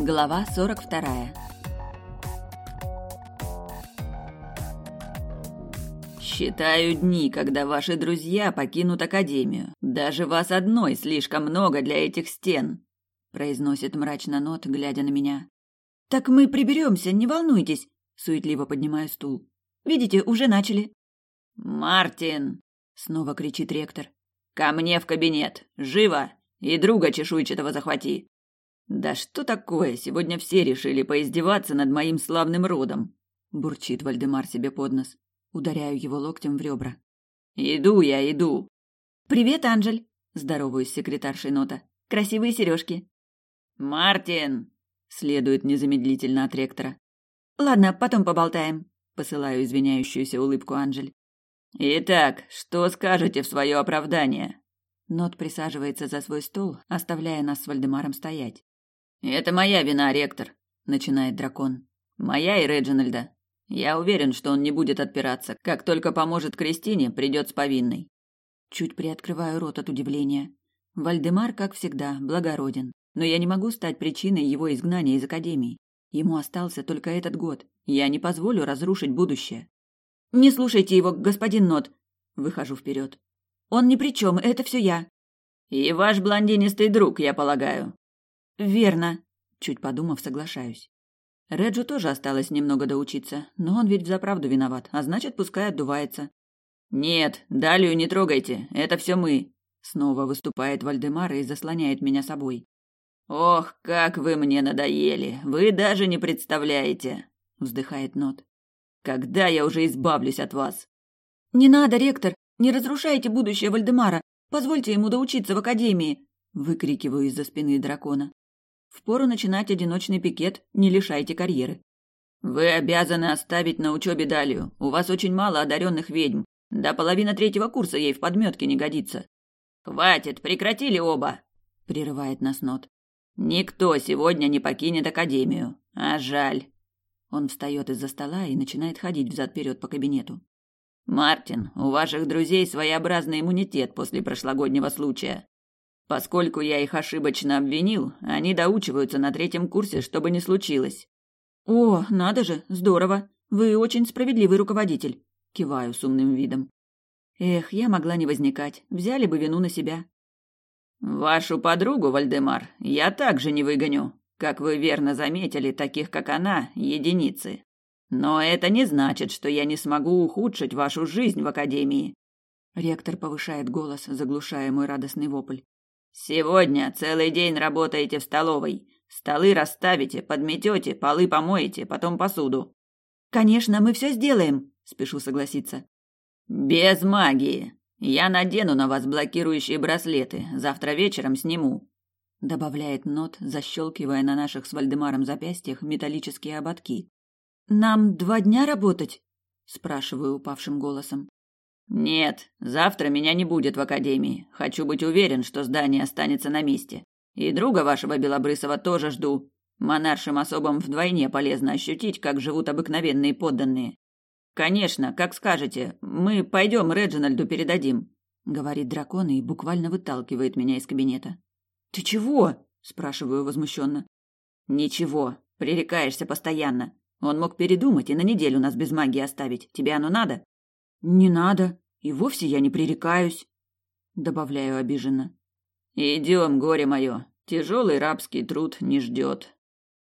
Глава 42. Считаю дни, когда ваши друзья покинут академию. Даже вас одной слишком много для этих стен, произносит мрачно Нот, глядя на меня. Так мы приберемся, не волнуйтесь, суетливо поднимаю стул. Видите, уже начали. Мартин, снова кричит ректор. Ко мне в кабинет, живо, и друга чешуйчатого захвати. Да что такое? Сегодня все решили поиздеваться над моим славным родом, бурчит Вальдемар себе под нос. Ударяю его локтем в ребра. Иду я, иду. Привет, Анжель, здороваюсь с секретаршей Нота. Красивые сережки. Мартин, следует незамедлительно от ректора. Ладно, потом поболтаем, посылаю извиняющуюся улыбку Анжель. Итак, что скажете в свое оправдание? Нот присаживается за свой стол, оставляя нас с Вальдемаром стоять. Это моя вина, ректор, начинает дракон. Моя и Реджинальда. Я уверен, что он не будет отпираться. Как только поможет Кристине, придет с повинной. Чуть приоткрываю рот от удивления. Вальдемар, как всегда, благороден, но я не могу стать причиной его изгнания из академии. Ему остался только этот год. Я не позволю разрушить будущее. Не слушайте его, господин Нот. Выхожу вперед. Он ни при чем, это все я. И ваш блондинистый друг, я полагаю. Верно. Чуть подумав, соглашаюсь. Реджу тоже осталось немного доучиться, но он ведь взаправду виноват, а значит, пускай отдувается. Нет, Далию не трогайте, это все мы. Снова выступает Вальдемар и заслоняет меня собой. Ох, как вы мне надоели, вы даже не представляете, вздыхает Нот. Когда я уже избавлюсь от вас? Не надо, ректор, не разрушайте будущее Вальдемара. Позвольте ему доучиться в академии, выкрикиваю из-за спины дракона. Впору начинать одиночный пикет, не лишайте карьеры. Вы обязаны оставить на учебе Далию. У вас очень мало одаренных ведьм. Да половина третьего курса ей в подметке не годится. Хватит, прекратили оба, прерывает нас Нот. Никто сегодня не покинет академию. А жаль. Он встает из-за стола и начинает ходить взад-вперед по кабинету. Мартин, у ваших друзей своеобразный иммунитет после прошлогоднего случая. Поскольку я их ошибочно обвинил, они доучиваются на третьем курсе, чтобы не случилось. О, надо же, здорово. Вы очень справедливый руководитель, киваю с умным видом. Эх, я могла не возникать. Взяли бы вину на себя. Вашу подругу, Вальдемар, я также не выгоню. Как вы верно заметили, таких как она единицы. Но это не значит, что я не смогу ухудшить вашу жизнь в академии. Ректор повышает голос, заглушая мой радостный вопль. Сегодня целый день работаете в столовой. Столы расставите, подметете, полы помоете, потом посуду. Конечно, мы все сделаем, спешу согласиться. Без магии. Я надену на вас блокирующие браслеты. Завтра вечером сниму. Добавляет Нот, защелкивая на наших с Вальдемаром запястьях металлические ободки. Нам два дня работать? Спрашиваю упавшим голосом. Нет, завтра меня не будет в академии. Хочу быть уверен, что здание останется на месте. И друга вашего Белобрысова тоже жду. Монаршим особам вдвойне полезно ощутить, как живут обыкновенные подданные. Конечно, как скажете, мы пойдем Реджинальду передадим, говорит дракон и буквально выталкивает меня из кабинета. Ты чего? спрашиваю возмущенно. Ничего, пререкаешься постоянно. Он мог передумать и на неделю нас без магии оставить. Тебе оно надо? Не надо, и вовсе я не пререкаюсь, добавляю обиженно. Идем, горе мое. Тяжелый рабский труд не ждет.